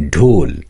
ढोल